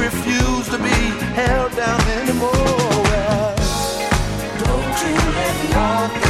refuse to be held down anymore. Well, don't you let nothing,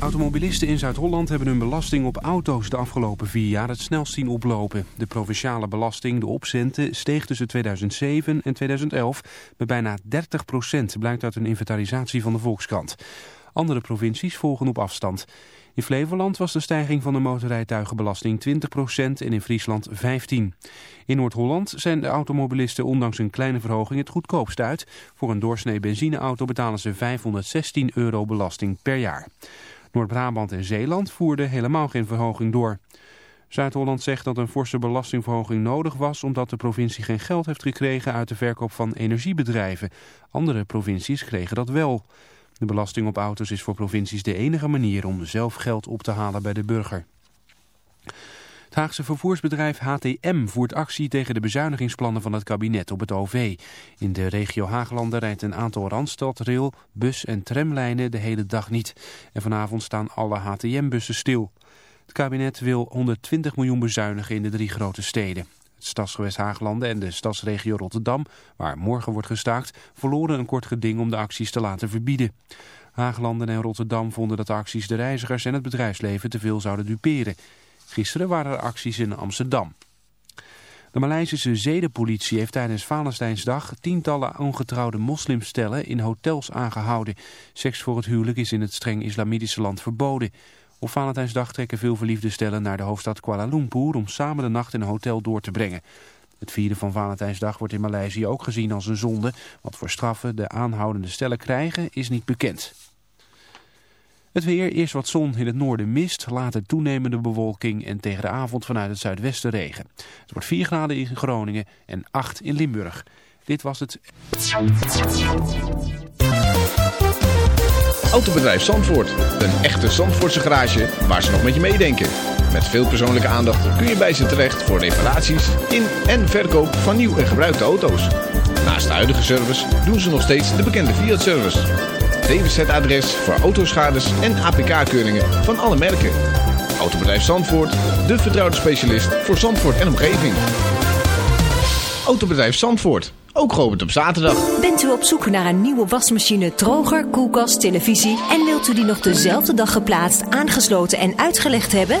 Automobilisten in Zuid-Holland hebben hun belasting op auto's de afgelopen vier jaar het snelst zien oplopen. De provinciale belasting, de opcenten, steeg tussen 2007 en 2011 met bijna 30 procent, blijkt uit een inventarisatie van de Volkskrant. Andere provincies volgen op afstand. In Flevoland was de stijging van de motorrijtuigenbelasting 20% en in Friesland 15%. In Noord-Holland zijn de automobilisten ondanks een kleine verhoging het goedkoopst uit. Voor een doorsnee benzineauto betalen ze 516 euro belasting per jaar. Noord-Brabant en Zeeland voerden helemaal geen verhoging door. Zuid-Holland zegt dat een forse belastingverhoging nodig was omdat de provincie geen geld heeft gekregen uit de verkoop van energiebedrijven. Andere provincies kregen dat wel. De belasting op auto's is voor provincies de enige manier om zelf geld op te halen bij de burger. Het Haagse vervoersbedrijf HTM voert actie tegen de bezuinigingsplannen van het kabinet op het OV. In de regio Haaglanden rijdt een aantal Randstad, rail, bus- en tramlijnen de hele dag niet. En vanavond staan alle HTM-bussen stil. Het kabinet wil 120 miljoen bezuinigen in de drie grote steden. Het stadsgewest Haaglanden en de stadsregio Rotterdam, waar morgen wordt gestaakt, verloren een kort geding om de acties te laten verbieden. Haaglanden en Rotterdam vonden dat de acties de reizigers en het bedrijfsleven te veel zouden duperen. Gisteren waren er acties in Amsterdam. De Maleisische zedenpolitie heeft tijdens Valentijnsdag tientallen ongetrouwde moslimstellen in hotels aangehouden. Seks voor het huwelijk is in het streng islamitische land verboden. Op Valentijnsdag trekken veel verliefde stellen naar de hoofdstad Kuala Lumpur om samen de nacht in een hotel door te brengen. Het vieren van Valentijnsdag wordt in Maleisië ook gezien als een zonde. Wat voor straffen de aanhoudende stellen krijgen is niet bekend. Het weer, eerst wat zon in het noorden mist, later toenemende bewolking en tegen de avond vanuit het zuidwesten regen. Het wordt 4 graden in Groningen en 8 in Limburg. Dit was het... Autobedrijf Zandvoort. Een echte Zandvoortse garage waar ze nog met je meedenken. Met veel persoonlijke aandacht kun je bij ze terecht voor reparaties in en verkoop van nieuw en gebruikte auto's. Naast de huidige service doen ze nog steeds de bekende Fiat-service. DWZ-adres voor autoschades en APK-keuringen van alle merken. Autobedrijf Zandvoort, de vertrouwde specialist voor Zandvoort en omgeving. Autobedrijf Zandvoort, ook geopend op zaterdag. Bent u op zoek naar een nieuwe wasmachine, droger, koelkast, televisie... en wilt u die nog dezelfde dag geplaatst, aangesloten en uitgelegd hebben?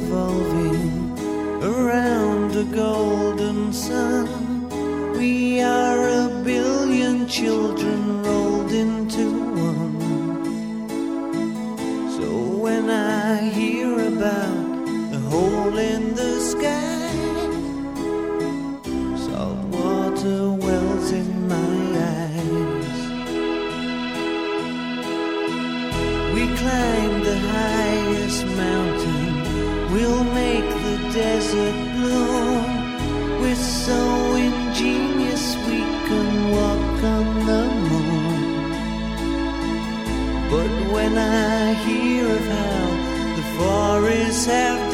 Revolving around a golden sun. We are a billion children when I hear of how the forests have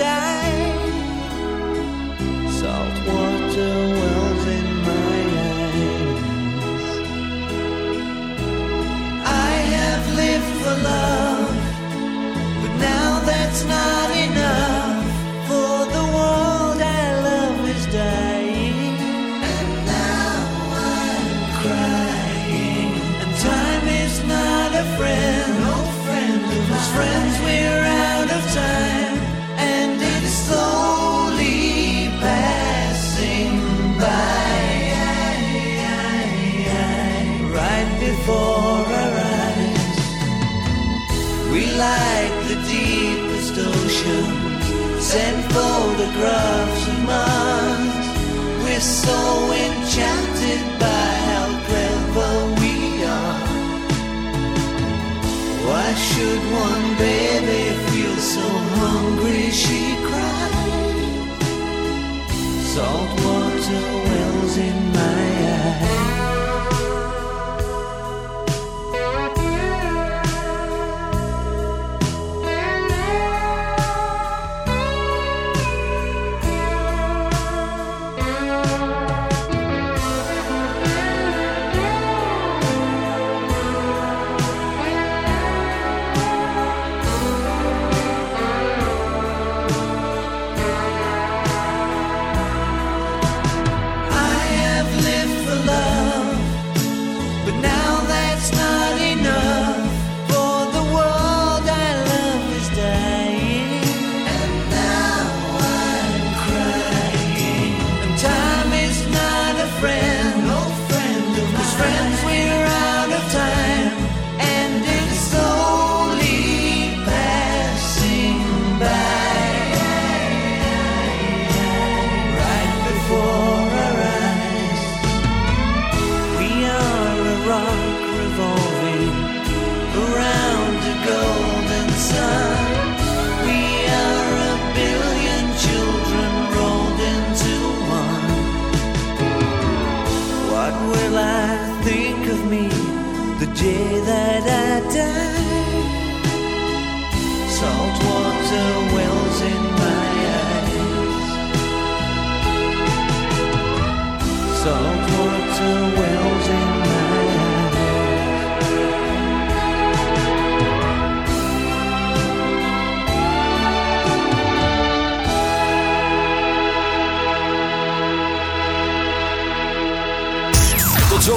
so enchanted by how clever we are. Why should one baby feel so hungry she cried? Salt water wells in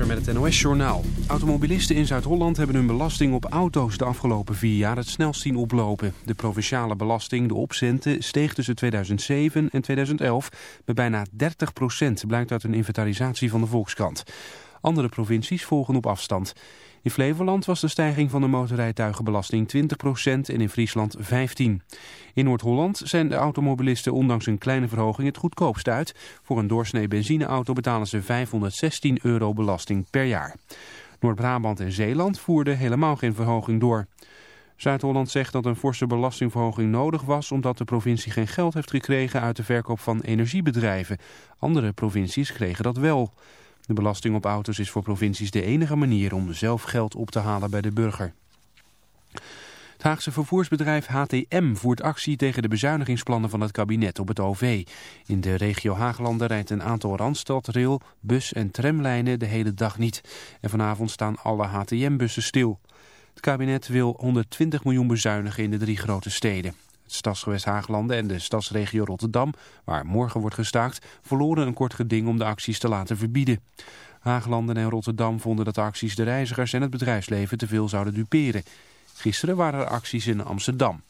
Visser met het NOS-journaal. Automobilisten in Zuid-Holland hebben hun belasting op auto's de afgelopen vier jaar het snelst zien oplopen. De provinciale belasting, de opcenten, steeg tussen 2007 en 2011 met bijna 30 procent, blijkt uit een inventarisatie van de Volkskrant. Andere provincies volgen op afstand. In Flevoland was de stijging van de motorrijtuigenbelasting 20 procent en in Friesland 15. In Noord-Holland zijn de automobilisten ondanks een kleine verhoging het goedkoopst uit. Voor een doorsnee benzineauto betalen ze 516 euro belasting per jaar. Noord-Brabant en Zeeland voerden helemaal geen verhoging door. Zuid-Holland zegt dat een forse belastingverhoging nodig was omdat de provincie geen geld heeft gekregen uit de verkoop van energiebedrijven. Andere provincies kregen dat wel. De belasting op auto's is voor provincies de enige manier om zelf geld op te halen bij de burger. Het Haagse vervoersbedrijf HTM voert actie tegen de bezuinigingsplannen van het kabinet op het OV. In de regio Haaglanden rijdt een aantal Randstad, rail, bus- en tramlijnen de hele dag niet. En vanavond staan alle HTM-bussen stil. Het kabinet wil 120 miljoen bezuinigen in de drie grote steden. Het stadsgewest Haaglanden en de stadsregio Rotterdam, waar morgen wordt gestaakt, verloren een kort geding om de acties te laten verbieden. Haaglanden en Rotterdam vonden dat de acties de reizigers en het bedrijfsleven te veel zouden duperen. Gisteren waren er acties in Amsterdam.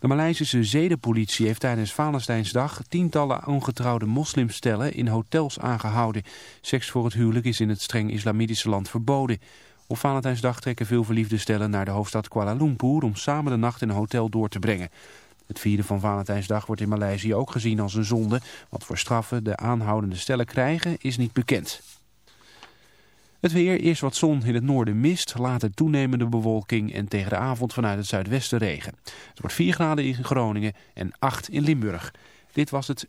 De Maleisische zedenpolitie heeft tijdens Valentijnsdag tientallen ongetrouwde moslimstellen in hotels aangehouden. Seks voor het huwelijk is in het streng islamitische land verboden. Op Valentijnsdag trekken veel verliefde stellen naar de hoofdstad Kuala Lumpur om samen de nacht in een hotel door te brengen. Het vieren van Valentijnsdag wordt in Maleisië ook gezien als een zonde. Wat voor straffen de aanhoudende stellen krijgen is niet bekend. Het weer, eerst wat zon in het noorden mist, later toenemende bewolking en tegen de avond vanuit het zuidwesten regen. Het wordt 4 graden in Groningen en 8 in Limburg. Dit was het...